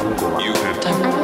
You have